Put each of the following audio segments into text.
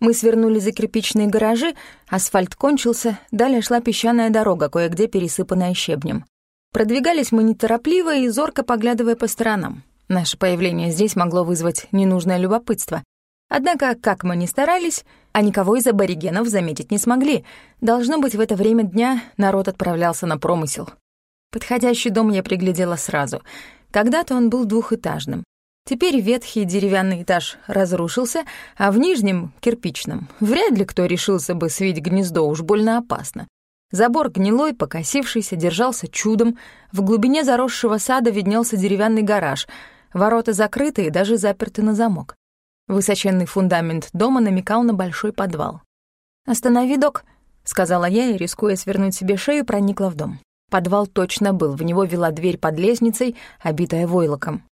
Мы свернули за кирпичные гаражи, асфальт кончился, далее шла песчаная дорога, кое-где пересыпанная щебнем. Продвигались мы неторопливо и зорко поглядывая по сторонам. Наше появление здесь могло вызвать ненужное любопытство. Однако, как мы ни старались, а никого из аборигенов заметить не смогли. Должно быть, в это время дня народ отправлялся на промысел. Подходящий дом я приглядела сразу. Когда-то он был двухэтажным. Теперь ветхий деревянный этаж разрушился, а в нижнем, кирпичном, вряд ли кто решился бы свить гнездо, уж больно опасно. Забор гнилой, покосившийся, держался чудом. В глубине заросшего сада виднелся деревянный гараж. Ворота закрыты и даже заперты на замок. Высоченный фундамент дома намекал на большой подвал. «Останови, док», — сказала я и, рискуя свернуть себе шею, проникла в дом. Подвал точно был, в него вела дверь под лестницей, обитая войлоком.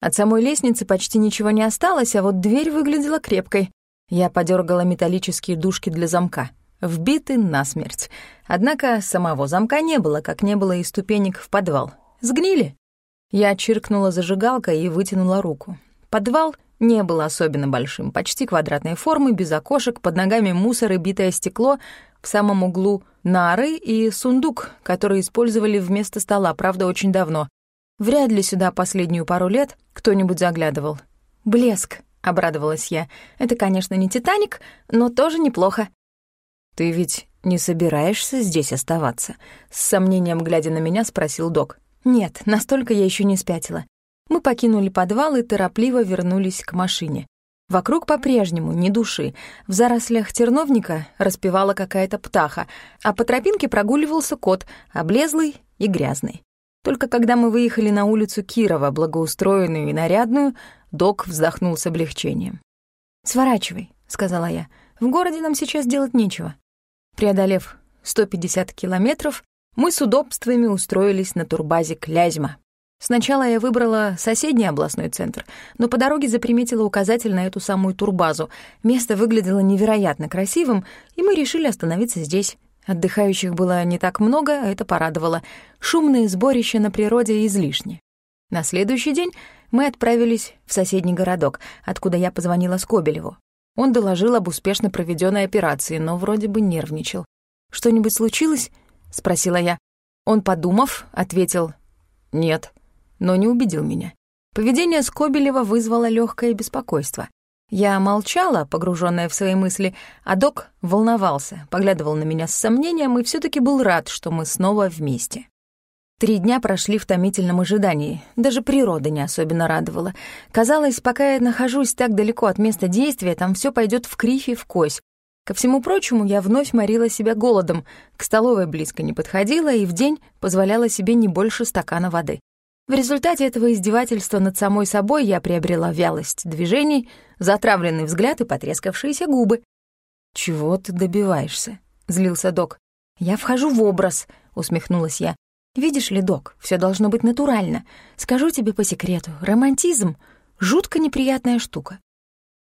От самой лестницы почти ничего не осталось, а вот дверь выглядела крепкой. Я подергала металлические дужки для замка. Вбиты насмерть. Однако самого замка не было, как не было и ступенек в подвал. Сгнили. Я чиркнула зажигалкой и вытянула руку. Подвал не был особенно большим, почти квадратной формы, без окошек, под ногами мусор и битое стекло, в самом углу нары и сундук, который использовали вместо стола, правда, очень давно. Вряд ли сюда последнюю пару лет кто-нибудь заглядывал. «Блеск», — обрадовалась я. «Это, конечно, не «Титаник», но тоже неплохо». «Ты ведь не собираешься здесь оставаться?» С сомнением глядя на меня, спросил док. «Нет, настолько я еще не спятила. Мы покинули подвал и торопливо вернулись к машине. Вокруг по-прежнему ни души. В зарослях терновника распевала какая-то птаха, а по тропинке прогуливался кот, облезлый и грязный. Только когда мы выехали на улицу Кирова, благоустроенную и нарядную, док вздохнул с облегчением. «Сворачивай», — сказала я. «В городе нам сейчас делать нечего». Преодолев 150 километров, мы с удобствами устроились на турбазе Клязьма. Сначала я выбрала соседний областной центр, но по дороге заприметила указатель на эту самую турбазу. Место выглядело невероятно красивым, и мы решили остановиться здесь. Отдыхающих было не так много, а это порадовало. Шумные сборища на природе излишни. На следующий день мы отправились в соседний городок, откуда я позвонила Скобелеву. Он доложил об успешно проведенной операции, но вроде бы нервничал. «Что-нибудь случилось?» — спросила я. Он, подумав, ответил «нет» но не убедил меня. Поведение Скобелева вызвало легкое беспокойство. Я молчала, погруженная в свои мысли, а док волновался, поглядывал на меня с сомнением и все таки был рад, что мы снова вместе. Три дня прошли в томительном ожидании. Даже природа не особенно радовала. Казалось, пока я нахожусь так далеко от места действия, там все пойдет в кривь и в кось. Ко всему прочему, я вновь морила себя голодом, к столовой близко не подходила и в день позволяла себе не больше стакана воды. В результате этого издевательства над самой собой я приобрела вялость движений, затравленный взгляд и потрескавшиеся губы. «Чего ты добиваешься?» — злился док. «Я вхожу в образ», — усмехнулась я. «Видишь ли, док, все должно быть натурально. Скажу тебе по секрету, романтизм — жутко неприятная штука».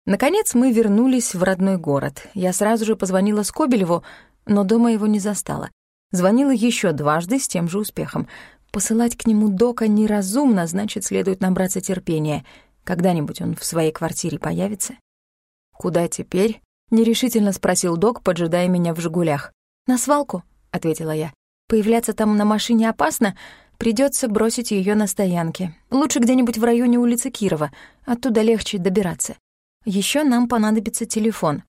Наконец мы вернулись в родной город. Я сразу же позвонила Скобелеву, но дома его не застала. Звонила еще дважды с тем же успехом. Посылать к нему Дока неразумно, значит, следует набраться терпения. Когда-нибудь он в своей квартире появится. «Куда теперь?» — нерешительно спросил Док, поджидая меня в «Жигулях». «На свалку», — ответила я. «Появляться там на машине опасно, придется бросить ее на стоянке. Лучше где-нибудь в районе улицы Кирова, оттуда легче добираться. Еще нам понадобится телефон.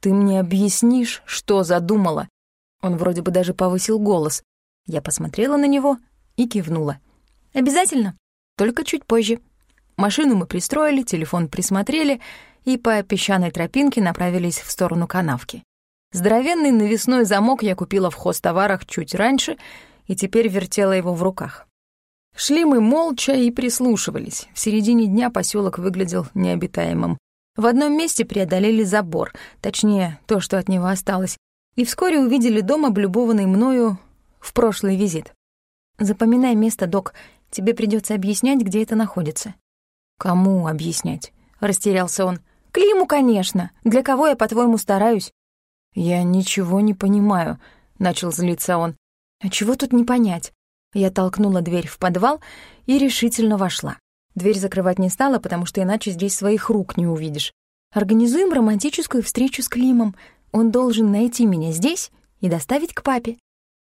Ты мне объяснишь, что задумала?» Он вроде бы даже повысил голос. Я посмотрела на него — и кивнула. «Обязательно, только чуть позже». Машину мы пристроили, телефон присмотрели и по песчаной тропинке направились в сторону канавки. Здоровенный навесной замок я купила в хозтоварах чуть раньше и теперь вертела его в руках. Шли мы молча и прислушивались. В середине дня поселок выглядел необитаемым. В одном месте преодолели забор, точнее, то, что от него осталось, и вскоре увидели дом, облюбованный мною в прошлый визит. Запоминай место, док. Тебе придется объяснять, где это находится». «Кому объяснять?» — растерялся он. «Климу, конечно. Для кого я, по-твоему, стараюсь?» «Я ничего не понимаю», — начал злиться он. «А чего тут не понять?» Я толкнула дверь в подвал и решительно вошла. Дверь закрывать не стала, потому что иначе здесь своих рук не увидишь. Организуем романтическую встречу с Климом. Он должен найти меня здесь и доставить к папе».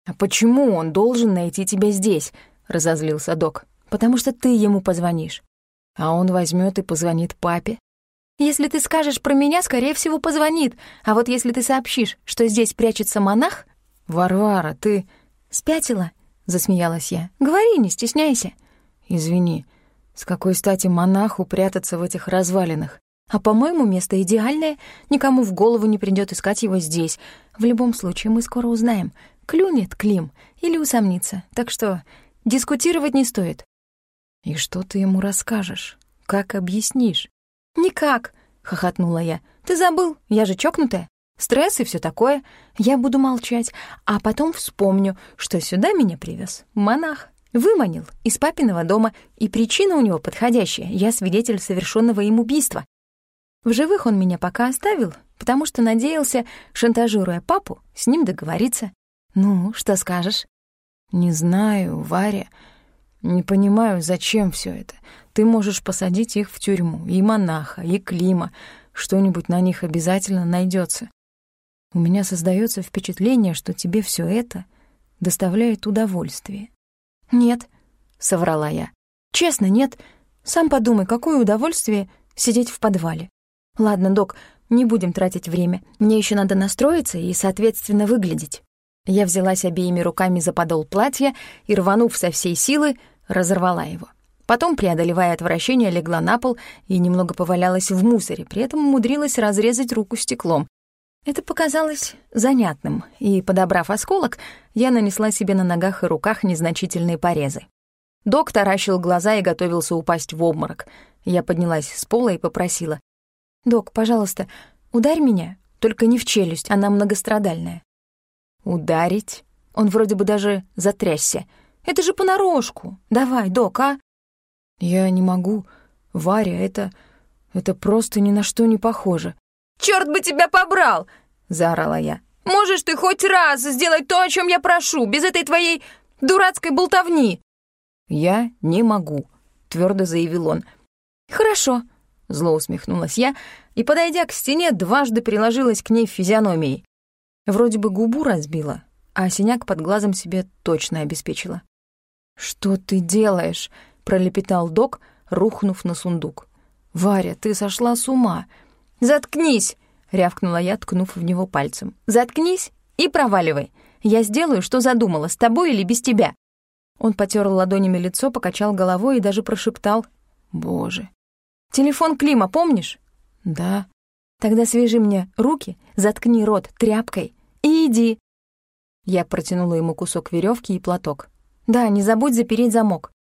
«А почему он должен найти тебя здесь?» — разозлился док. «Потому что ты ему позвонишь». «А он возьмет и позвонит папе?» «Если ты скажешь про меня, скорее всего, позвонит. А вот если ты сообщишь, что здесь прячется монах...» «Варвара, ты...» «Спятила?» — засмеялась я. «Говори, не стесняйся». «Извини, с какой стати монаху прятаться в этих развалинах? А по-моему, место идеальное. Никому в голову не придёт искать его здесь. В любом случае, мы скоро узнаем, клюнет Клим или усомнится. Так что дискутировать не стоит. И что ты ему расскажешь? Как объяснишь? Никак, хохотнула я. Ты забыл, я же чокнутая. Стресс и всё такое. Я буду молчать, а потом вспомню, что сюда меня привез монах. Выманил из папиного дома, и причина у него подходящая. Я свидетель совершенного им убийства. В живых он меня пока оставил, потому что надеялся, шантажируя папу, с ним договориться. Ну, что скажешь? Не знаю, Варя. Не понимаю, зачем все это. Ты можешь посадить их в тюрьму, и монаха, и Клима. Что-нибудь на них обязательно найдется. У меня создается впечатление, что тебе все это доставляет удовольствие. «Нет», — соврала я. «Честно, нет. Сам подумай, какое удовольствие сидеть в подвале. Ладно, док, не будем тратить время. Мне еще надо настроиться и, соответственно, выглядеть». Я взялась обеими руками за подол платья и, рванув со всей силы, разорвала его. Потом, преодолевая отвращение, легла на пол и немного повалялась в мусоре, при этом умудрилась разрезать руку стеклом. Это показалось занятным, и, подобрав осколок, я нанесла себе на ногах и руках незначительные порезы. Док таращил глаза и готовился упасть в обморок. Я поднялась с пола и попросила. «Док, пожалуйста, ударь меня, только не в челюсть, она многострадальная». «Ударить?» Он вроде бы даже затрясся. «Это же понарошку. Давай, док, а?» «Я не могу. Варя, это... это просто ни на что не похоже». «Чёрт бы тебя побрал!» — заорала я. «Можешь ты хоть раз сделать то, о чем я прошу, без этой твоей дурацкой болтовни?» «Я не могу», — твердо заявил он. «Хорошо», Зло усмехнулась я и, подойдя к стене, дважды приложилась к ней физиономией. Вроде бы губу разбила, а синяк под глазом себе точно обеспечила. «Что ты делаешь?» — пролепетал док, рухнув на сундук. «Варя, ты сошла с ума!» «Заткнись!» — рявкнула я, ткнув в него пальцем. «Заткнись и проваливай. Я сделаю, что задумала, с тобой или без тебя». Он потер ладонями лицо, покачал головой и даже прошептал. «Боже, Телефон Клима помнишь?» «Да». «Тогда свяжи мне руки, заткни рот тряпкой и иди». Я протянула ему кусок веревки и платок. «Да, не забудь запереть замок».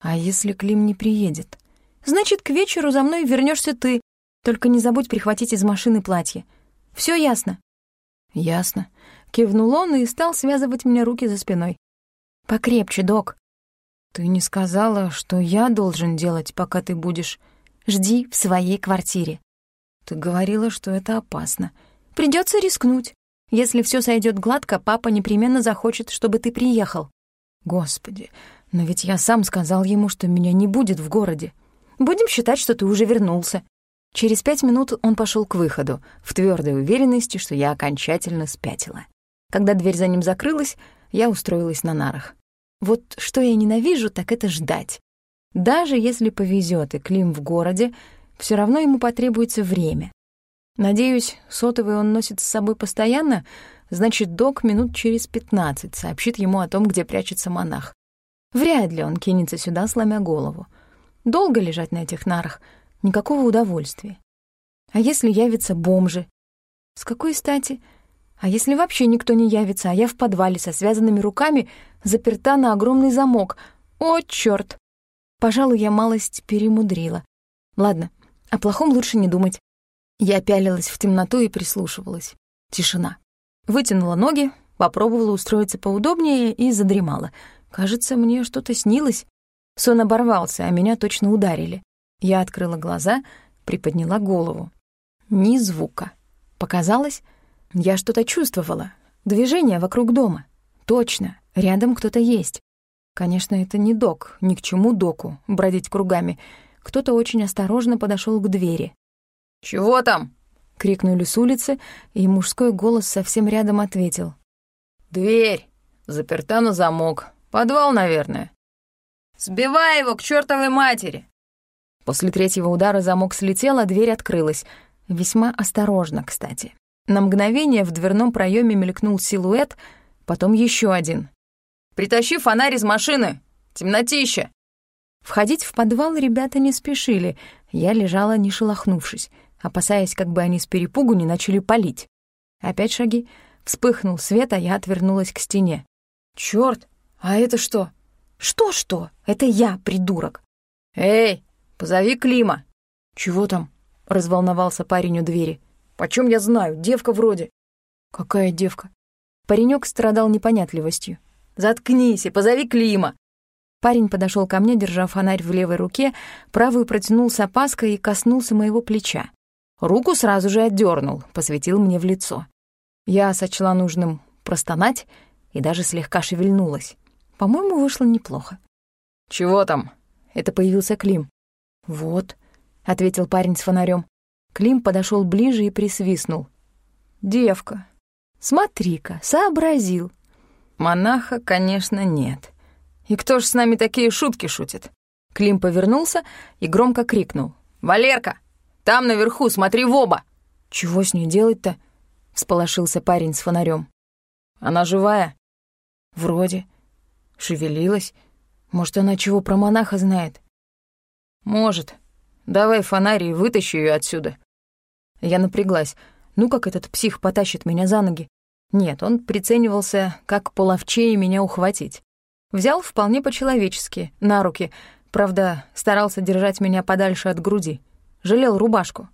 «А если Клим не приедет?» «Значит, к вечеру за мной вернешься ты. Только не забудь прихватить из машины платье. Все ясно?» «Ясно». Кивнул он и стал связывать мне руки за спиной. «Покрепче, док». «Ты не сказала, что я должен делать, пока ты будешь...» Жди в своей квартире. Ты говорила, что это опасно. Придется рискнуть. Если все сойдет гладко, папа непременно захочет, чтобы ты приехал. Господи, но ведь я сам сказал ему, что меня не будет в городе. Будем считать, что ты уже вернулся. Через пять минут он пошел к выходу, в твердой уверенности, что я окончательно спятила. Когда дверь за ним закрылась, я устроилась на нарах. Вот что я ненавижу, так это ждать. Даже если повезет и Клим в городе, все равно ему потребуется время. Надеюсь, сотовый он носит с собой постоянно, значит, док минут через пятнадцать сообщит ему о том, где прячется монах. Вряд ли он кинется сюда, сломя голову. Долго лежать на этих нарах — никакого удовольствия. А если явятся бомжи? С какой стати? А если вообще никто не явится, а я в подвале со связанными руками, заперта на огромный замок? О, чёрт! Пожалуй, я малость перемудрила. Ладно, о плохом лучше не думать. Я пялилась в темноту и прислушивалась. Тишина. Вытянула ноги, попробовала устроиться поудобнее и задремала. Кажется, мне что-то снилось. Сон оборвался, а меня точно ударили. Я открыла глаза, приподняла голову. Ни звука. Показалось, я что-то чувствовала. Движение вокруг дома. Точно, рядом кто-то есть. Конечно, это не док, ни к чему доку бродить кругами. Кто-то очень осторожно подошел к двери. «Чего там?» — крикнули с улицы, и мужской голос совсем рядом ответил. «Дверь! Заперта на замок. Подвал, наверное. Сбивай его к чертовой матери!» После третьего удара замок слетел, а дверь открылась. Весьма осторожно, кстати. На мгновение в дверном проеме мелькнул силуэт, потом еще один. «Притащи фонарь из машины! Темнотища!» Входить в подвал ребята не спешили. Я лежала, не шелохнувшись, опасаясь, как бы они с перепугу не начали палить. Опять шаги. Вспыхнул свет, а я отвернулась к стене. «Чёрт! А это что?» «Что-что? Это я, придурок!» «Эй, позови Клима!» «Чего там?» — разволновался парень у двери. «Почем я знаю? Девка вроде». «Какая девка?» Паренек страдал непонятливостью. «Заткнись и позови Клима!» Парень подошел ко мне, держа фонарь в левой руке, правую протянул с опаской и коснулся моего плеча. Руку сразу же отдернул, посветил мне в лицо. Я сочла нужным простонать и даже слегка шевельнулась. По-моему, вышло неплохо. «Чего там?» — это появился Клим. «Вот», — ответил парень с фонарем. Клим подошел ближе и присвистнул. «Девка, смотри-ка, сообразил». «Монаха, конечно, нет. И кто ж с нами такие шутки шутит?» Клим повернулся и громко крикнул. «Валерка, там наверху, смотри в оба!» «Чего с ней делать-то?» — всполошился парень с фонарем. «Она живая?» «Вроде. Шевелилась. Может, она чего про монаха знает?» «Может. Давай фонарь и вытащи ее отсюда». Я напряглась. Ну как этот псих потащит меня за ноги? Нет, он приценивался, как половчее меня ухватить. Взял вполне по-человечески, на руки, правда, старался держать меня подальше от груди. Жалел рубашку.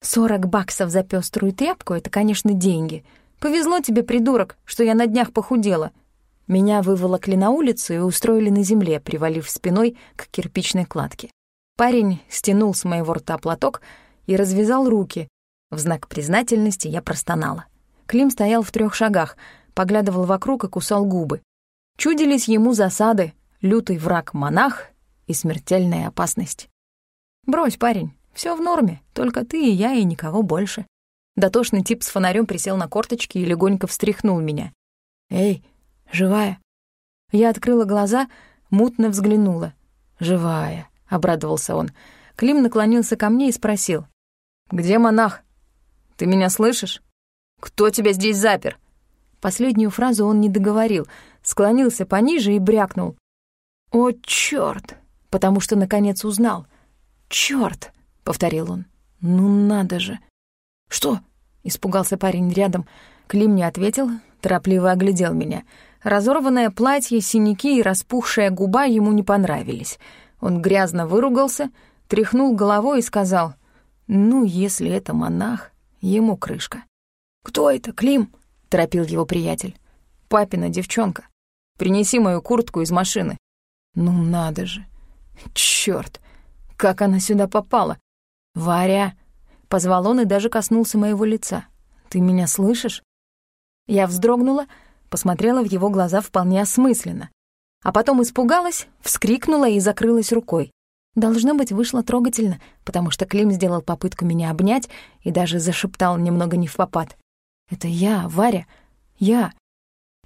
«Сорок баксов за пеструю тряпку — это, конечно, деньги. Повезло тебе, придурок, что я на днях похудела». Меня выволокли на улицу и устроили на земле, привалив спиной к кирпичной кладке. Парень стянул с моего рта платок и развязал руки. В знак признательности я простонала. Клим стоял в трех шагах, поглядывал вокруг и кусал губы. Чудились ему засады, лютый враг-монах и смертельная опасность. «Брось, парень, все в норме, только ты и я, и никого больше». Дотошный тип с фонарем присел на корточки и легонько встряхнул меня. «Эй, живая?» Я открыла глаза, мутно взглянула. «Живая», — обрадовался он. Клим наклонился ко мне и спросил. «Где монах? Ты меня слышишь?» Кто тебя здесь запер?» Последнюю фразу он не договорил, склонился пониже и брякнул. «О, чёрт!» Потому что, наконец, узнал. «Чёрт!» — повторил он. «Ну надо же!» «Что?» — испугался парень рядом. Клим не ответил, торопливо оглядел меня. Разорванное платье, синяки и распухшая губа ему не понравились. Он грязно выругался, тряхнул головой и сказал, «Ну, если это монах, ему крышка». «Кто это, Клим?» — торопил его приятель. «Папина девчонка. Принеси мою куртку из машины». «Ну надо же! Чёрт! Как она сюда попала? Варя!» — позвал он и даже коснулся моего лица. «Ты меня слышишь?» Я вздрогнула, посмотрела в его глаза вполне осмысленно, а потом испугалась, вскрикнула и закрылась рукой. Должно быть, вышло трогательно, потому что Клим сделал попытку меня обнять и даже зашептал немного не в попад. Это я, Варя, я.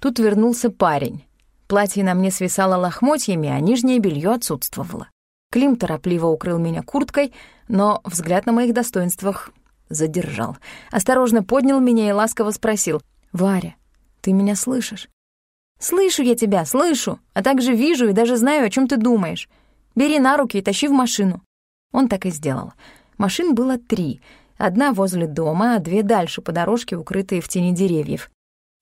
Тут вернулся парень. Платье на мне свисало лохмотьями, а нижнее белье отсутствовало. Клим торопливо укрыл меня курткой, но взгляд на моих достоинствах задержал. Осторожно поднял меня и ласково спросил. «Варя, ты меня слышишь?» «Слышу я тебя, слышу, а также вижу и даже знаю, о чем ты думаешь. Бери на руки и тащи в машину». Он так и сделал. Машин было три — Одна возле дома, а две дальше по дорожке, укрытые в тени деревьев.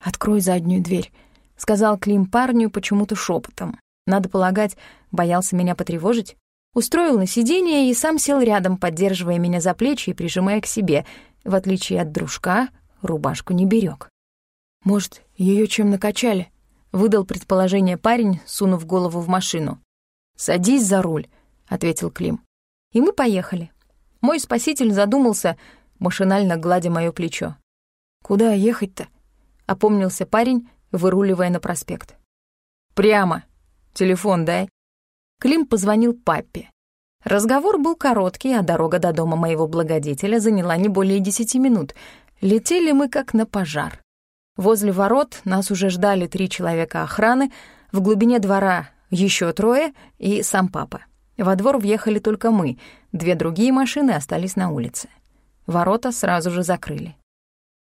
«Открой заднюю дверь», — сказал Клим парню почему-то шепотом. Надо полагать, боялся меня потревожить. Устроил на сиденье и сам сел рядом, поддерживая меня за плечи и прижимая к себе. В отличие от дружка, рубашку не берег. «Может, ее чем накачали?» — выдал предположение парень, сунув голову в машину. «Садись за руль», — ответил Клим. И мы поехали. Мой спаситель задумался, машинально гладя моё плечо. «Куда ехать-то?» — опомнился парень, выруливая на проспект. «Прямо. Телефон дай». Клим позвонил папе. Разговор был короткий, а дорога до дома моего благодетеля заняла не более десяти минут. Летели мы как на пожар. Возле ворот нас уже ждали три человека охраны, в глубине двора еще трое и сам папа. Во двор въехали только мы, две другие машины остались на улице. Ворота сразу же закрыли.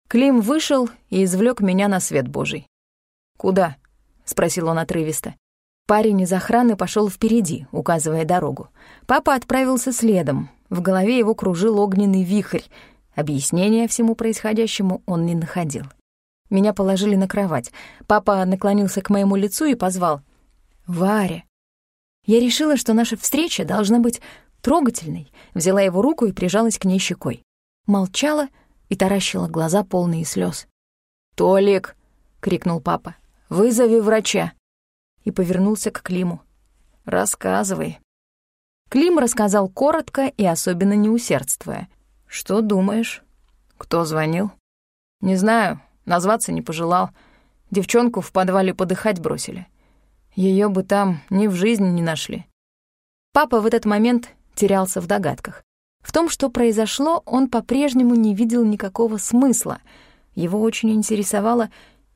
Клим вышел и извлек меня на свет Божий. «Куда?» — спросил он отрывисто. Парень из охраны пошел впереди, указывая дорогу. Папа отправился следом. В голове его кружил огненный вихрь. Объяснения всему происходящему он не находил. Меня положили на кровать. Папа наклонился к моему лицу и позвал. «Варя». Я решила, что наша встреча должна быть трогательной, взяла его руку и прижалась к ней щекой. Молчала и таращила глаза, полные слез. «Толик!» — крикнул папа. «Вызови врача!» И повернулся к Климу. «Рассказывай». Клим рассказал коротко и особенно не усердствуя. «Что думаешь? Кто звонил?» «Не знаю, назваться не пожелал. Девчонку в подвале подыхать бросили. Ее бы там ни в жизни не нашли». Папа в этот момент терялся в догадках. В том, что произошло, он по-прежнему не видел никакого смысла. Его очень интересовало,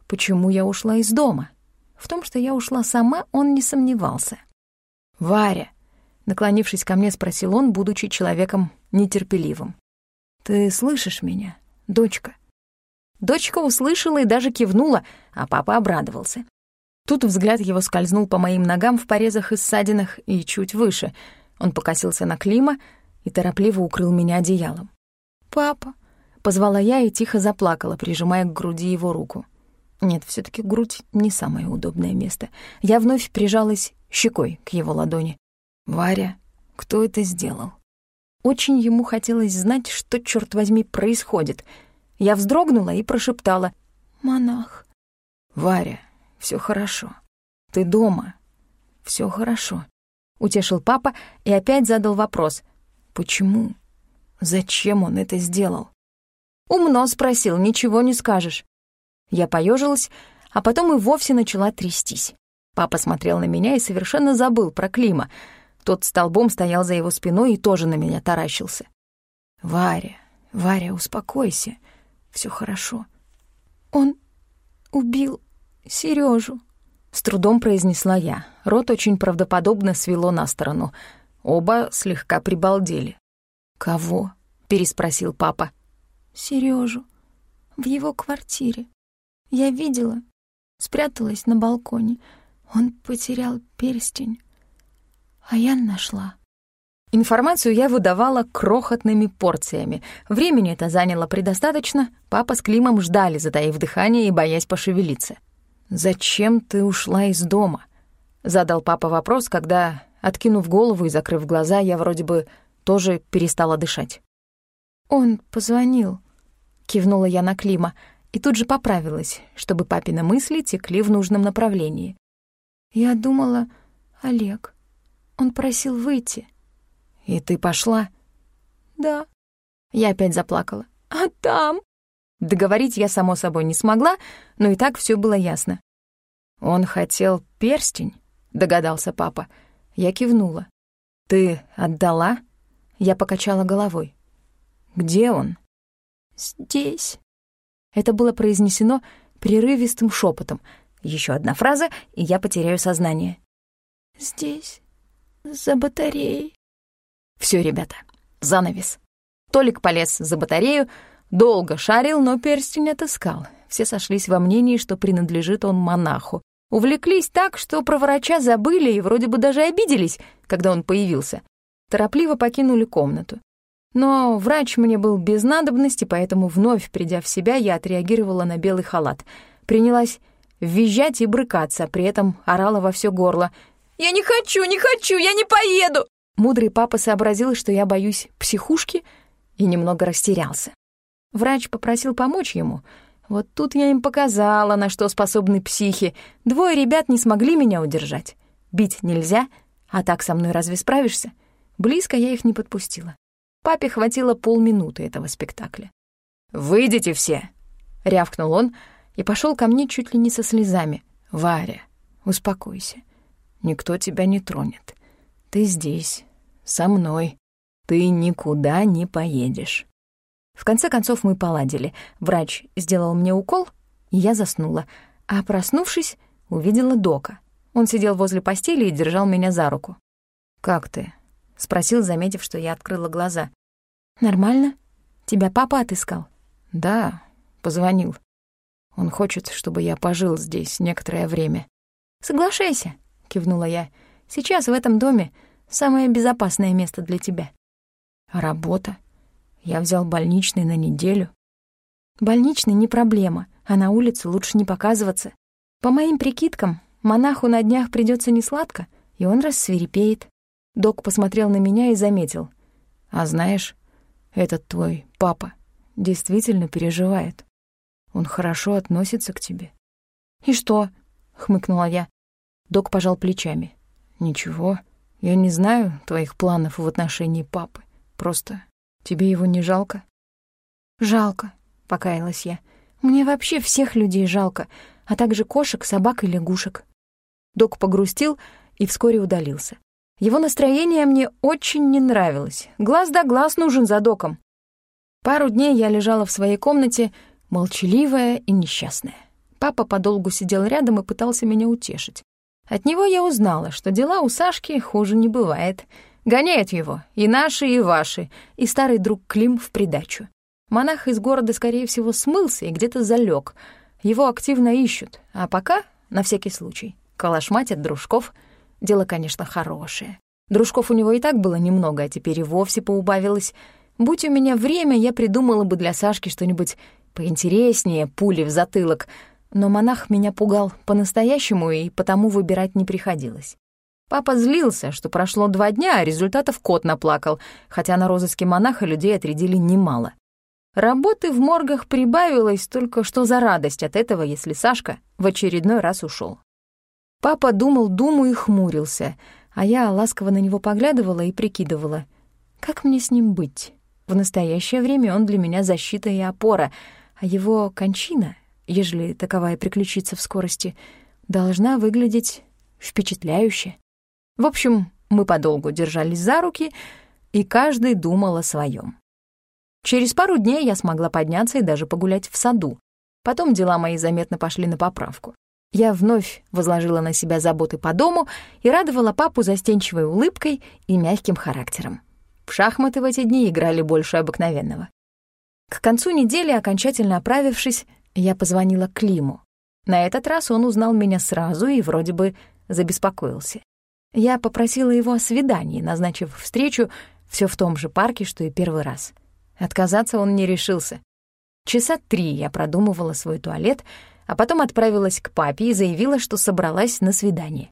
почему я ушла из дома. В том, что я ушла сама, он не сомневался. «Варя», — наклонившись ко мне, спросил он, будучи человеком нетерпеливым. «Ты слышишь меня, дочка?» Дочка услышала и даже кивнула, а папа обрадовался. Тут взгляд его скользнул по моим ногам в порезах и ссадинах и чуть выше. Он покосился на Клима и торопливо укрыл меня одеялом. «Папа», — позвала я и тихо заплакала, прижимая к груди его руку. Нет, все таки грудь не самое удобное место. Я вновь прижалась щекой к его ладони. «Варя, кто это сделал?» Очень ему хотелось знать, что, черт возьми, происходит. Я вздрогнула и прошептала. «Монах». «Варя, все хорошо. Ты дома. Все хорошо», — утешил папа и опять задал вопрос. «Почему? Зачем он это сделал?» «Умно спросил, ничего не скажешь». Я поежилась, а потом и вовсе начала трястись. Папа смотрел на меня и совершенно забыл про Клима. Тот столбом стоял за его спиной и тоже на меня таращился. «Варя, Варя, успокойся. все хорошо». «Он убил Сережу, с трудом произнесла я. Рот очень правдоподобно свело на сторону. Оба слегка прибалдели. «Кого?» — переспросил папа. Сережу В его квартире. Я видела, спряталась на балконе. Он потерял перстень, а я нашла. Информацию я выдавала крохотными порциями. Времени это заняло предостаточно. Папа с Климом ждали, затаив дыхание и боясь пошевелиться. «Зачем ты ушла из дома?» — задал папа вопрос, когда, откинув голову и закрыв глаза, я вроде бы тоже перестала дышать. «Он позвонил», — кивнула я на Клима, — и тут же поправилась, чтобы папины мысли текли в нужном направлении. «Я думала, Олег. Он просил выйти». «И ты пошла?» «Да». Я опять заплакала. «А там?» Договорить я, само собой, не смогла, но и так все было ясно. «Он хотел перстень?» — догадался папа. Я кивнула. «Ты отдала?» Я покачала головой. «Где он?» «Здесь». Это было произнесено прерывистым шепотом. Еще одна фраза, и я потеряю сознание. «Здесь, за батареей». Все, ребята, занавес. Толик полез за батарею, долго шарил, но перстень отыскал. Все сошлись во мнении, что принадлежит он монаху. Увлеклись так, что про врача забыли и вроде бы даже обиделись, когда он появился. Торопливо покинули комнату. Но врач мне был без надобности, поэтому, вновь придя в себя, я отреагировала на белый халат. Принялась визжать и брыкаться, при этом орала во все горло. «Я не хочу, не хочу, я не поеду!» Мудрый папа сообразил, что я боюсь психушки, и немного растерялся. Врач попросил помочь ему. Вот тут я им показала, на что способны психи. Двое ребят не смогли меня удержать. Бить нельзя, а так со мной разве справишься? Близко я их не подпустила. Папе хватило полминуты этого спектакля. «Выйдите все!» — рявкнул он и пошел ко мне чуть ли не со слезами. «Варя, успокойся. Никто тебя не тронет. Ты здесь, со мной. Ты никуда не поедешь». В конце концов мы поладили. Врач сделал мне укол, и я заснула. А проснувшись, увидела Дока. Он сидел возле постели и держал меня за руку. «Как ты?» — спросил, заметив, что я открыла глаза. «Нормально? Тебя папа отыскал?» «Да, позвонил. Он хочет, чтобы я пожил здесь некоторое время». «Соглашайся», — кивнула я. «Сейчас в этом доме самое безопасное место для тебя». «Работа? Я взял больничный на неделю». «Больничный не проблема, а на улице лучше не показываться. По моим прикидкам, монаху на днях придется несладко, и он рассверепеет». Док посмотрел на меня и заметил. «А знаешь, этот твой папа действительно переживает. Он хорошо относится к тебе». «И что?» — хмыкнула я. Док пожал плечами. «Ничего, я не знаю твоих планов в отношении папы. Просто тебе его не жалко?» «Жалко», — покаялась я. «Мне вообще всех людей жалко, а также кошек, собак и лягушек». Док погрустил и вскоре удалился. Его настроение мне очень не нравилось. Глаз да глаз нужен за доком. Пару дней я лежала в своей комнате, молчаливая и несчастная. Папа подолгу сидел рядом и пытался меня утешить. От него я узнала, что дела у Сашки хуже не бывает. Гоняют его, и наши, и ваши, и старый друг Клим в придачу. Монах из города, скорее всего, смылся и где-то залег. Его активно ищут, а пока, на всякий случай, калашматят дружков — Дело, конечно, хорошее. Дружков у него и так было немного, а теперь и вовсе поубавилось. Будь у меня время, я придумала бы для Сашки что-нибудь поинтереснее, пули в затылок. Но монах меня пугал по-настоящему, и потому выбирать не приходилось. Папа злился, что прошло два дня, а результатов кот наплакал, хотя на розыске монаха людей отрядили немало. Работы в моргах прибавилось, только что за радость от этого, если Сашка в очередной раз ушел. Папа думал, думу и хмурился, а я ласково на него поглядывала и прикидывала, как мне с ним быть. В настоящее время он для меня защита и опора, а его кончина, ежели таковая приключится в скорости, должна выглядеть впечатляюще. В общем, мы подолгу держались за руки, и каждый думал о своем. Через пару дней я смогла подняться и даже погулять в саду. Потом дела мои заметно пошли на поправку. Я вновь возложила на себя заботы по дому и радовала папу застенчивой улыбкой и мягким характером. В шахматы в эти дни играли больше обыкновенного. К концу недели, окончательно оправившись, я позвонила Климу. На этот раз он узнал меня сразу и вроде бы забеспокоился. Я попросила его о свидании, назначив встречу все в том же парке, что и первый раз. Отказаться он не решился. Часа три я продумывала свой туалет — а потом отправилась к папе и заявила, что собралась на свидание.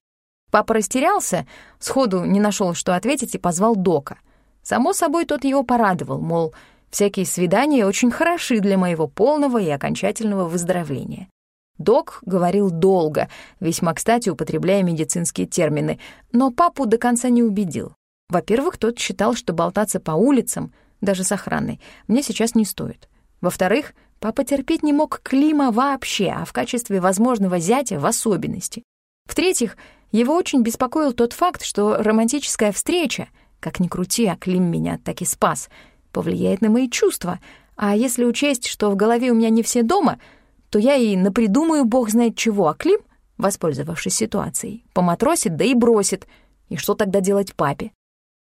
Папа растерялся, сходу не нашел, что ответить, и позвал Дока. Само собой, тот его порадовал, мол, всякие свидания очень хороши для моего полного и окончательного выздоровления. Док говорил долго, весьма кстати употребляя медицинские термины, но папу до конца не убедил. Во-первых, тот считал, что болтаться по улицам, даже с охраной, мне сейчас не стоит. Во-вторых, Папа терпеть не мог Клима вообще, а в качестве возможного зятя в особенности. В-третьих, его очень беспокоил тот факт, что романтическая встреча, как ни крути, а Клим меня так и спас, повлияет на мои чувства. А если учесть, что в голове у меня не все дома, то я и напридумаю бог знает чего, а Клим, воспользовавшись ситуацией, поматросит да и бросит. И что тогда делать папе?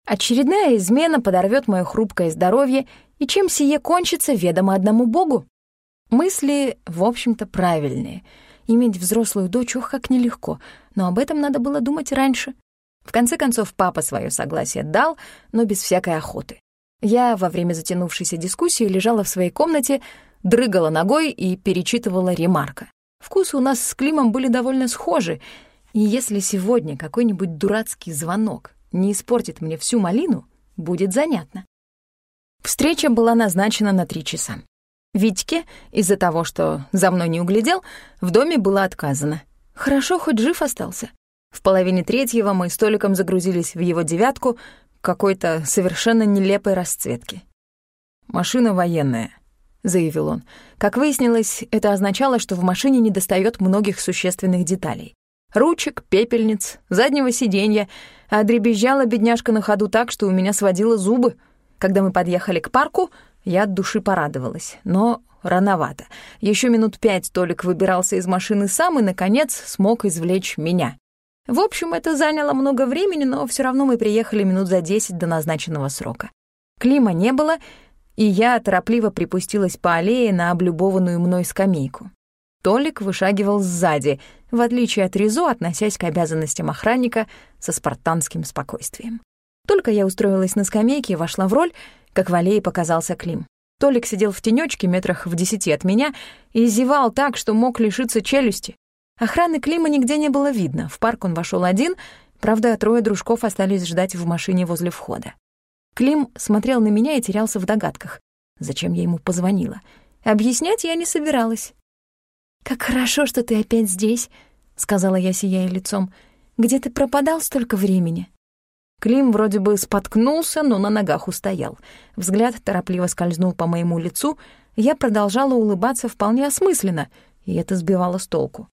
Очередная измена подорвет мое хрупкое здоровье, и чем сие кончится, ведомо одному богу. Мысли, в общем-то, правильные. Иметь взрослую дочь, ох, как нелегко, но об этом надо было думать раньше. В конце концов, папа свое согласие дал, но без всякой охоты. Я во время затянувшейся дискуссии лежала в своей комнате, дрыгала ногой и перечитывала ремарка. Вкусы у нас с Климом были довольно схожи, и если сегодня какой-нибудь дурацкий звонок не испортит мне всю малину, будет занятно. Встреча была назначена на три часа. Витьке, из-за того, что за мной не углядел, в доме было отказано. Хорошо, хоть жив остался. В половине третьего мы столиком загрузились в его девятку какой-то совершенно нелепой расцветки. «Машина военная», — заявил он. Как выяснилось, это означало, что в машине недостает многих существенных деталей. Ручек, пепельниц, заднего сиденья, а дребезжала бедняжка на ходу так, что у меня сводило зубы. Когда мы подъехали к парку, я от души порадовалась, но рановато. Еще минут пять Толик выбирался из машины сам и, наконец, смог извлечь меня. В общем, это заняло много времени, но все равно мы приехали минут за десять до назначенного срока. Клима не было, и я торопливо припустилась по аллее на облюбованную мной скамейку. Толик вышагивал сзади, в отличие от Ризо, относясь к обязанностям охранника со спартанским спокойствием. Только я устроилась на скамейке и вошла в роль, как в аллее показался Клим. Толик сидел в тенечке метрах в десяти от меня и зевал так, что мог лишиться челюсти. Охраны Клима нигде не было видно. В парк он вошел один, правда, трое дружков остались ждать в машине возле входа. Клим смотрел на меня и терялся в догадках. Зачем я ему позвонила? Объяснять я не собиралась. «Как хорошо, что ты опять здесь», — сказала я, сияя лицом. «Где ты пропадал столько времени?» Клим вроде бы споткнулся, но на ногах устоял. Взгляд торопливо скользнул по моему лицу, я продолжала улыбаться вполне осмысленно, и это сбивало с толку.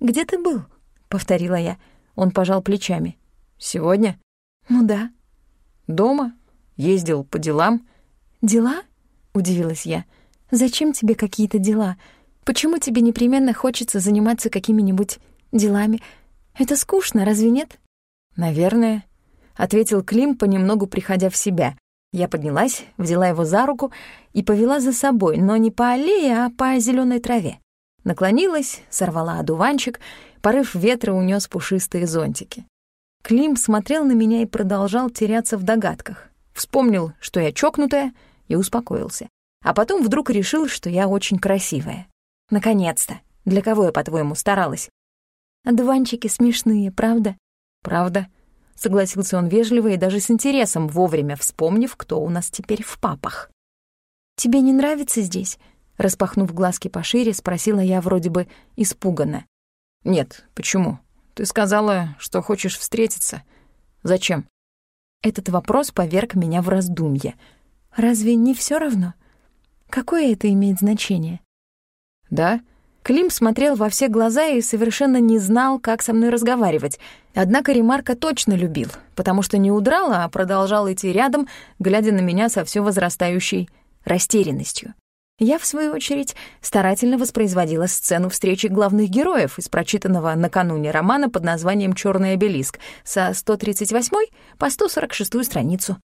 «Где ты был?» — повторила я. Он пожал плечами. «Сегодня?» «Ну да». «Дома? Ездил по делам?» «Дела?» — удивилась я. «Зачем тебе какие-то дела? Почему тебе непременно хочется заниматься какими-нибудь делами? Это скучно, разве нет?» «Наверное», ответил Клим, понемногу приходя в себя. Я поднялась, взяла его за руку и повела за собой, но не по аллее, а по зеленой траве. Наклонилась, сорвала одуванчик, порыв ветра унес пушистые зонтики. Клим смотрел на меня и продолжал теряться в догадках. Вспомнил, что я чокнутая, и успокоился. А потом вдруг решил, что я очень красивая. Наконец-то! Для кого я, по-твоему, старалась? Одуванчики смешные, правда? Правда согласился он вежливо и даже с интересом, вовремя вспомнив, кто у нас теперь в папах. «Тебе не нравится здесь?» Распахнув глазки пошире, спросила я вроде бы испуганно. «Нет, почему? Ты сказала, что хочешь встретиться. Зачем?» Этот вопрос поверг меня в раздумье. «Разве не все равно? Какое это имеет значение?» «Да?» Клим смотрел во все глаза и совершенно не знал, как со мной разговаривать. Однако Ремарка точно любил, потому что не удрал, а продолжал идти рядом, глядя на меня со все возрастающей растерянностью. Я, в свою очередь, старательно воспроизводила сцену встречи главных героев из прочитанного накануне романа под названием «Чёрный обелиск» со 138 по 146 страницу.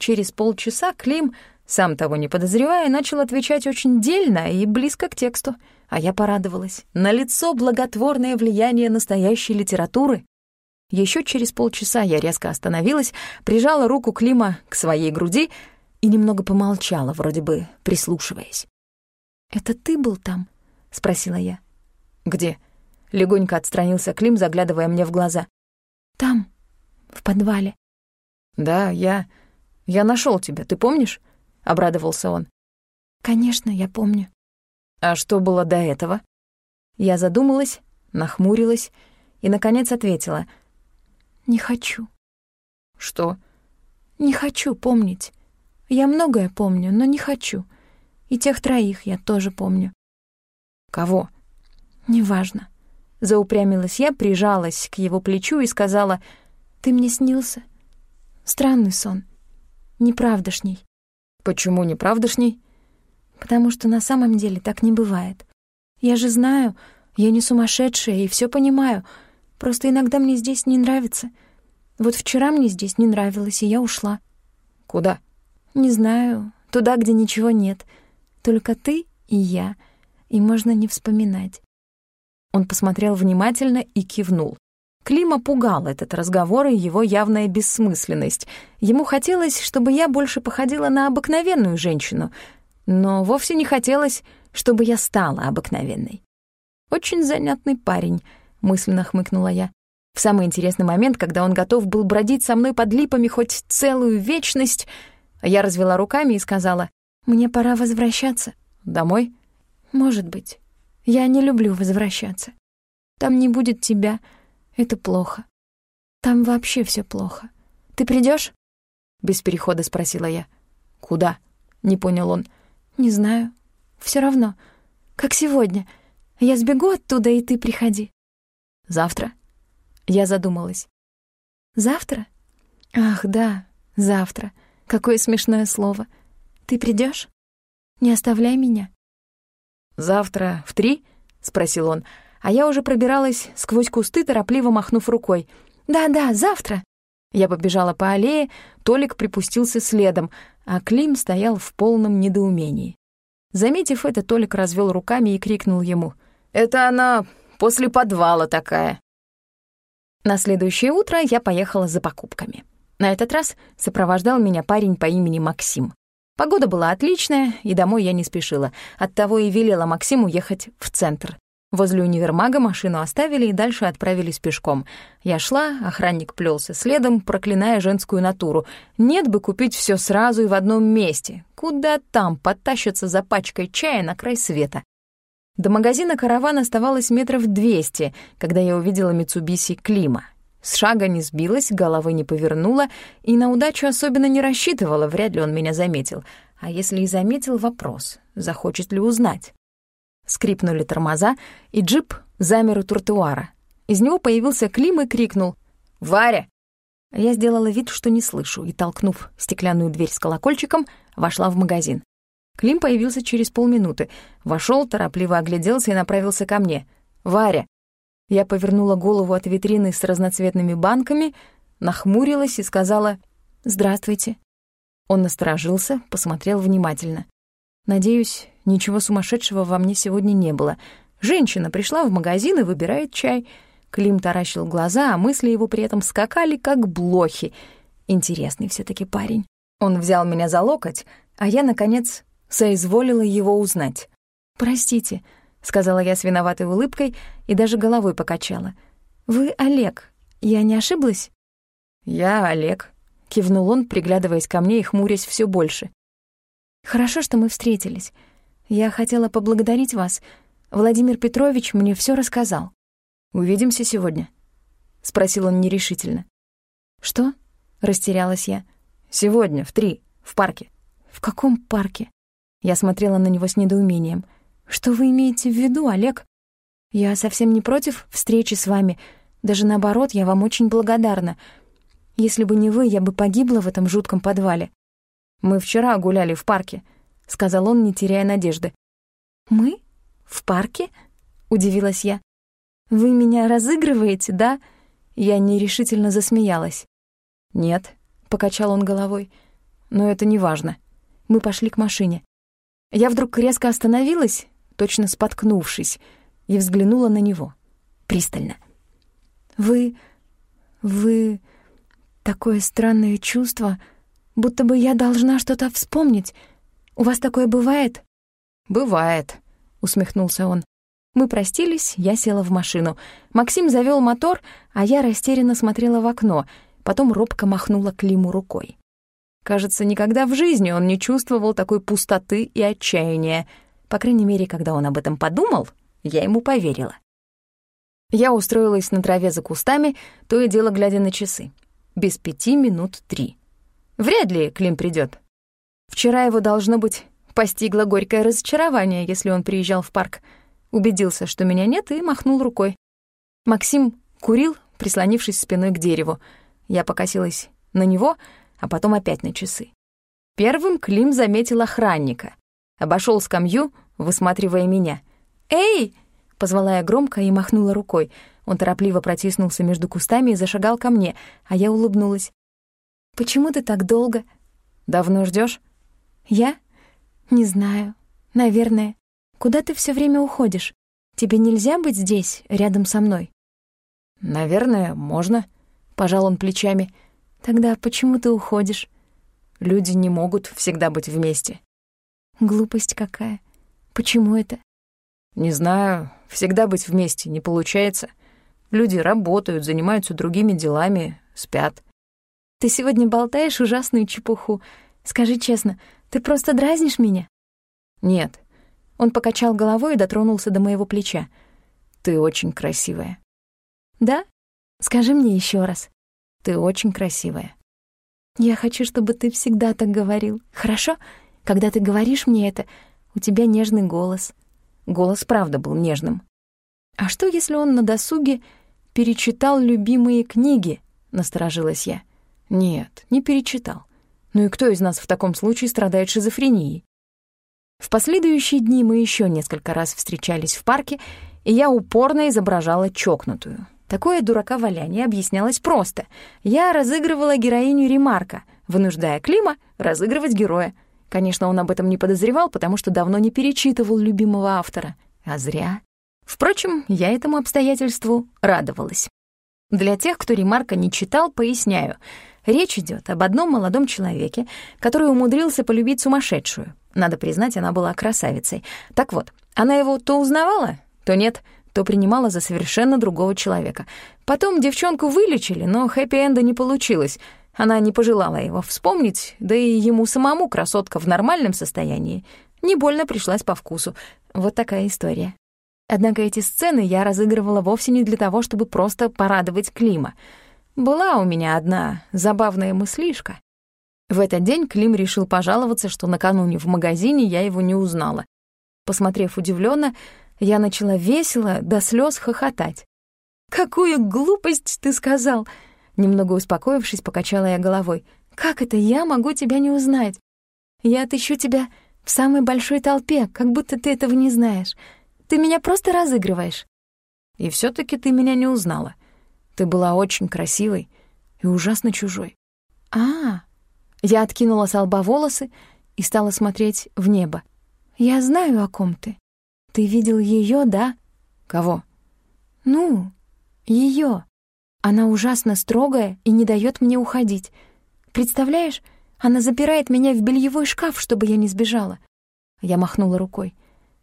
Через полчаса Клим, сам того не подозревая, начал отвечать очень дельно и близко к тексту — а я порадовалась. На лицо благотворное влияние настоящей литературы. Еще через полчаса я резко остановилась, прижала руку Клима к своей груди и немного помолчала, вроде бы прислушиваясь. «Это ты был там?» — спросила я. «Где?» — легонько отстранился Клим, заглядывая мне в глаза. «Там, в подвале». «Да, я... я нашел тебя, ты помнишь?» — обрадовался он. «Конечно, я помню». А что было до этого? Я задумалась, нахмурилась и, наконец, ответила. «Не хочу». «Что?» «Не хочу помнить. Я многое помню, но не хочу. И тех троих я тоже помню». «Кого?» «Неважно». Заупрямилась я, прижалась к его плечу и сказала, «Ты мне снился. Странный сон. Неправдошний». «Почему неправдошний?» Потому что на самом деле так не бывает. Я же знаю, я не сумасшедшая и все понимаю, просто иногда мне здесь не нравится. Вот вчера мне здесь не нравилось, и я ушла. Куда? Не знаю, туда, где ничего нет. Только ты и я, и можно не вспоминать. Он посмотрел внимательно и кивнул. Клима пугал этот разговор и его явная бессмысленность. Ему хотелось, чтобы я больше походила на обыкновенную женщину — но вовсе не хотелось, чтобы я стала обыкновенной. «Очень занятный парень», — мысленно хмыкнула я. В самый интересный момент, когда он готов был бродить со мной под липами хоть целую вечность, я развела руками и сказала, «Мне пора возвращаться». «Домой?» «Может быть. Я не люблю возвращаться. Там не будет тебя. Это плохо. Там вообще все плохо. Ты придешь? Без перехода спросила я. «Куда?» — не понял он. «Не знаю. Все равно. Как сегодня. Я сбегу оттуда, и ты приходи». «Завтра?» Я задумалась. «Завтра? Ах, да, завтра. Какое смешное слово. Ты придешь? Не оставляй меня». «Завтра в три?» — спросил он, а я уже пробиралась сквозь кусты, торопливо махнув рукой. «Да-да, завтра». Я побежала по аллее, Толик припустился следом, а Клим стоял в полном недоумении. Заметив это, Толик развел руками и крикнул ему. «Это она после подвала такая». На следующее утро я поехала за покупками. На этот раз сопровождал меня парень по имени Максим. Погода была отличная, и домой я не спешила. Оттого и велела Максиму ехать в центр. Возле универмага машину оставили и дальше отправились пешком. Я шла, охранник плелся следом, проклиная женскую натуру. Нет бы купить все сразу и в одном месте. Куда там подтащиться за пачкой чая на край света? До магазина «Караван» оставалось метров двести, когда я увидела Митсубиси Клима. С шага не сбилась, головы не повернула и на удачу особенно не рассчитывала, вряд ли он меня заметил. А если и заметил, вопрос, захочет ли узнать. Скрипнули тормоза, и джип замер у тротуара. Из него появился Клим и крикнул «Варя!». Я сделала вид, что не слышу, и, толкнув стеклянную дверь с колокольчиком, вошла в магазин. Клим появился через полминуты, вошел, торопливо огляделся и направился ко мне. «Варя!». Я повернула голову от витрины с разноцветными банками, нахмурилась и сказала «Здравствуйте». Он насторожился, посмотрел внимательно. Надеюсь, ничего сумасшедшего во мне сегодня не было. Женщина пришла в магазин и выбирает чай. Клим таращил глаза, а мысли его при этом скакали, как блохи. Интересный все таки парень. Он взял меня за локоть, а я, наконец, соизволила его узнать. «Простите», — сказала я с виноватой улыбкой и даже головой покачала. «Вы Олег. Я не ошиблась?» «Я Олег», — кивнул он, приглядываясь ко мне и хмурясь все больше. Хорошо, что мы встретились. Я хотела поблагодарить вас. Владимир Петрович мне все рассказал. Увидимся сегодня? спросил он нерешительно. Что? растерялась я. Сегодня в три, в парке. В каком парке? Я смотрела на него с недоумением. Что вы имеете в виду, Олег? Я совсем не против встречи с вами. Даже наоборот, я вам очень благодарна. Если бы не вы, я бы погибла в этом жутком подвале. Мы вчера гуляли в парке», — сказал он, не теряя надежды. «Мы? В парке?» — удивилась я. «Вы меня разыгрываете, да?» Я нерешительно засмеялась. «Нет», — покачал он головой, — «но это не важно. Мы пошли к машине. Я вдруг резко остановилась, точно споткнувшись, и взглянула на него. Пристально. «Вы... вы... такое странное чувство...» будто бы я должна что-то вспомнить. У вас такое бывает?» «Бывает», — усмехнулся он. Мы простились, я села в машину. Максим завёл мотор, а я растерянно смотрела в окно, потом робко махнула Климу рукой. Кажется, никогда в жизни он не чувствовал такой пустоты и отчаяния. По крайней мере, когда он об этом подумал, я ему поверила. Я устроилась на траве за кустами, то и дело глядя на часы. Без пяти минут три. Вряд ли Клим придет. Вчера его, должно быть, постигло горькое разочарование, если он приезжал в парк. Убедился, что меня нет, и махнул рукой. Максим курил, прислонившись спиной к дереву. Я покосилась на него, а потом опять на часы. Первым Клим заметил охранника. Обошел скамью, высматривая меня. «Эй!» — позвала я громко и махнула рукой. Он торопливо протиснулся между кустами и зашагал ко мне, а я улыбнулась. Почему ты так долго? Давно ждешь? Я? Не знаю. Наверное. Куда ты все время уходишь? Тебе нельзя быть здесь, рядом со мной? Наверное, можно. Пожал он плечами. Тогда почему ты уходишь? Люди не могут всегда быть вместе. Глупость какая. Почему это? Не знаю, всегда быть вместе не получается. Люди работают, занимаются другими делами, спят. Ты сегодня болтаешь ужасную чепуху. Скажи честно, ты просто дразнишь меня?» «Нет». Он покачал головой и дотронулся до моего плеча. «Ты очень красивая». «Да? Скажи мне еще раз». «Ты очень красивая». «Я хочу, чтобы ты всегда так говорил. Хорошо? Когда ты говоришь мне это, у тебя нежный голос». Голос правда был нежным. «А что, если он на досуге перечитал любимые книги», — насторожилась я. «Нет, не перечитал. Ну и кто из нас в таком случае страдает шизофренией?» В последующие дни мы еще несколько раз встречались в парке, и я упорно изображала чокнутую. Такое дурака валяние объяснялось просто. Я разыгрывала героиню Ремарка, вынуждая Клима разыгрывать героя. Конечно, он об этом не подозревал, потому что давно не перечитывал любимого автора. А зря. Впрочем, я этому обстоятельству радовалась. Для тех, кто Ремарка не читал, поясняю. Речь идет об одном молодом человеке, который умудрился полюбить сумасшедшую. Надо признать, она была красавицей. Так вот, она его то узнавала, то нет, то принимала за совершенно другого человека. Потом девчонку вылечили, но хэппи-энда не получилось. Она не пожелала его вспомнить, да и ему самому красотка в нормальном состоянии не больно пришлась по вкусу. Вот такая история. Однако эти сцены я разыгрывала вовсе не для того, чтобы просто порадовать Клима. Была у меня одна забавная мыслишка. В этот день Клим решил пожаловаться, что накануне в магазине я его не узнала. Посмотрев удивленно, я начала весело до слез хохотать. «Какую глупость ты сказал!» Немного успокоившись, покачала я головой. «Как это я могу тебя не узнать? Я отыщу тебя в самой большой толпе, как будто ты этого не знаешь. Ты меня просто разыгрываешь». «И все таки ты меня не узнала. Ты была очень красивой и ужасно чужой». «А, я откинула с лба волосы и стала смотреть в небо. «Я знаю, о ком ты. Ты видел ее, да?» «Кого?» «Ну, ее. Она ужасно строгая и не дает мне уходить. Представляешь, она запирает меня в бельевой шкаф, чтобы я не сбежала». Я махнула рукой.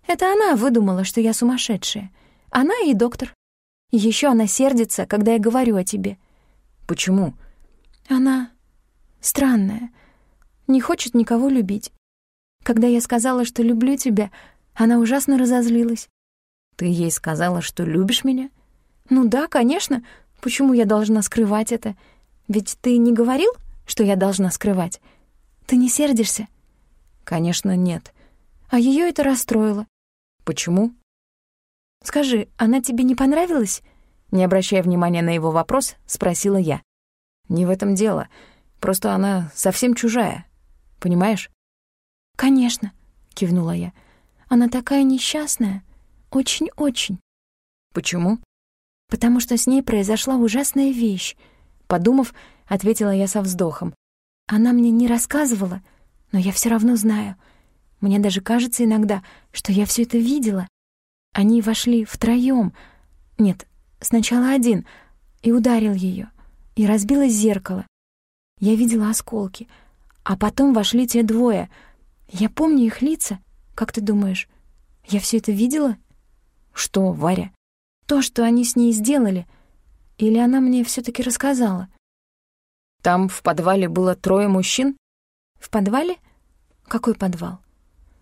«Это она выдумала, что я сумасшедшая. Она и доктор. Еще она сердится, когда я говорю о тебе». «Почему?» «Она странная, не хочет никого любить. Когда я сказала, что люблю тебя, она ужасно разозлилась. Ты ей сказала, что любишь меня? Ну да, конечно. Почему я должна скрывать это? Ведь ты не говорил, что я должна скрывать? Ты не сердишься? Конечно, нет. А ее это расстроило. Почему? Скажи, она тебе не понравилась? Не обращая внимания на его вопрос, спросила я. Не в этом дело. Просто она совсем чужая. Понимаешь? «Конечно», — кивнула я. «Она такая несчастная. Очень-очень». «Почему?» «Потому что с ней произошла ужасная вещь», — подумав, ответила я со вздохом. «Она мне не рассказывала, но я все равно знаю. Мне даже кажется иногда, что я все это видела. Они вошли втроем. Нет, сначала один, и ударил ее, и разбилось зеркало. Я видела осколки, а потом вошли те двое. Я помню их лица. Как ты думаешь, я все это видела? Что, Варя? То, что они с ней сделали. Или она мне все таки рассказала? Там в подвале было трое мужчин? В подвале? Какой подвал?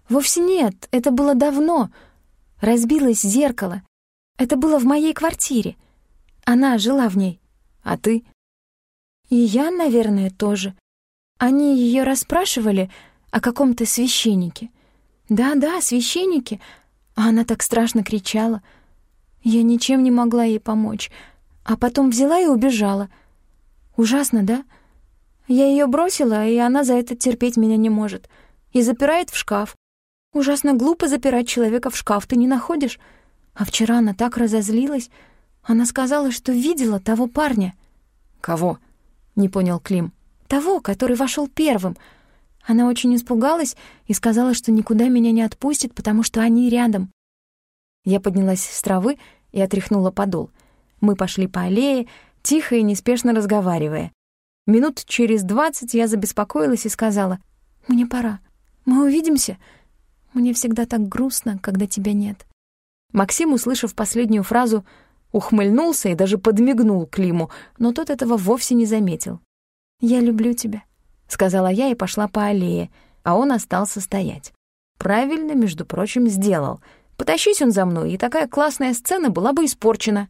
Вовсе нет, это было давно. Разбилось зеркало. Это было в моей квартире. Она жила в ней. А ты? И я, наверное, тоже. Они ее расспрашивали о каком-то священнике. Да-да, священнике. А она так страшно кричала. Я ничем не могла ей помочь. А потом взяла и убежала. Ужасно, да? Я ее бросила, и она за это терпеть меня не может. И запирает в шкаф. Ужасно глупо запирать человека в шкаф, ты не находишь? А вчера она так разозлилась. Она сказала, что видела того парня. «Кого?» — не понял Клим. «Того, который вошел первым. Она очень испугалась и сказала, что никуда меня не отпустит, потому что они рядом». Я поднялась с травы и отряхнула подол. Мы пошли по аллее, тихо и неспешно разговаривая. Минут через двадцать я забеспокоилась и сказала, «Мне пора. Мы увидимся. Мне всегда так грустно, когда тебя нет». Максим, услышав последнюю фразу, ухмыльнулся и даже подмигнул Климу, но тот этого вовсе не заметил. «Я люблю тебя», — сказала я и пошла по аллее, а он остался стоять. Правильно, между прочим, сделал. Потащись он за мной, и такая классная сцена была бы испорчена.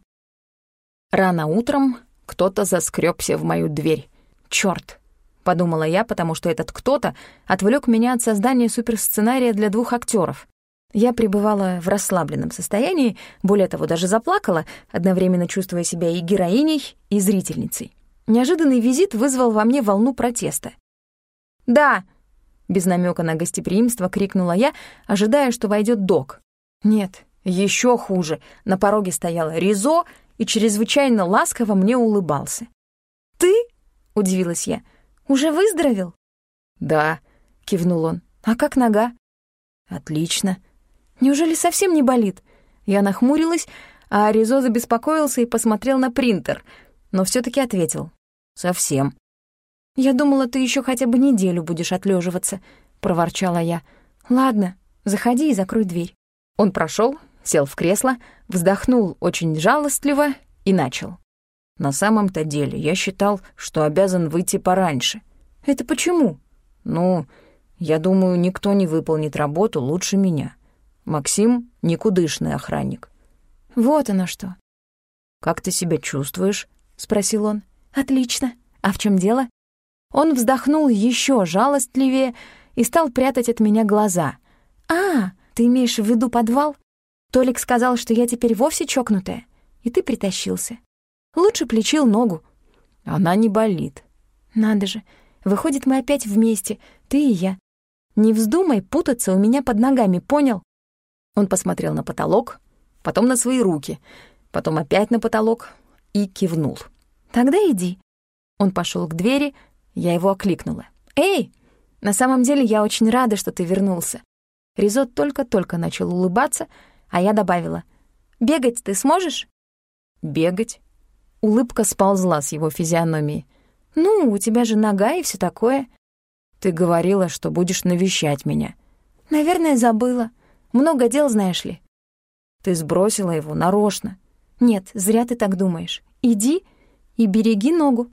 Рано утром кто-то заскребся в мою дверь. Чёрт! Подумала я, потому что этот кто-то отвлек меня от создания суперсценария для двух актеров. Я пребывала в расслабленном состоянии, более того, даже заплакала, одновременно чувствуя себя и героиней, и зрительницей. Неожиданный визит вызвал во мне волну протеста. «Да!» — без намека на гостеприимство крикнула я, ожидая, что войдет док. Нет, еще хуже. На пороге стояла Ризо и чрезвычайно ласково мне улыбался. «Ты?» — удивилась я. «Уже выздоровел?» «Да», — кивнул он. «А как нога?» «Отлично», Неужели совсем не болит? Я нахмурилась, а Аризо забеспокоился и посмотрел на принтер, но все таки ответил. «Совсем». «Я думала, ты еще хотя бы неделю будешь отлеживаться, проворчала я. «Ладно, заходи и закрой дверь». Он прошел, сел в кресло, вздохнул очень жалостливо и начал. «На самом-то деле я считал, что обязан выйти пораньше». «Это почему?» «Ну, я думаю, никто не выполнит работу лучше меня». Максим — никудышный охранник. Вот оно что. «Как ты себя чувствуешь?» — спросил он. «Отлично. А в чем дело?» Он вздохнул еще жалостливее и стал прятать от меня глаза. «А, ты имеешь в виду подвал? Толик сказал, что я теперь вовсе чокнутая, и ты притащился. Лучше плечил ногу». «Она не болит». «Надо же. Выходит, мы опять вместе, ты и я. Не вздумай путаться у меня под ногами, понял?» Он посмотрел на потолок, потом на свои руки, потом опять на потолок и кивнул. «Тогда иди». Он пошел к двери, я его окликнула. «Эй, на самом деле я очень рада, что ты вернулся». Ризот только-только начал улыбаться, а я добавила. «Бегать ты сможешь?» «Бегать?» Улыбка сползла с его физиономии. «Ну, у тебя же нога и все такое». «Ты говорила, что будешь навещать меня». «Наверное, забыла. Много дел, знаешь ли». «Ты сбросила его нарочно». «Нет, зря ты так думаешь. Иди и береги ногу».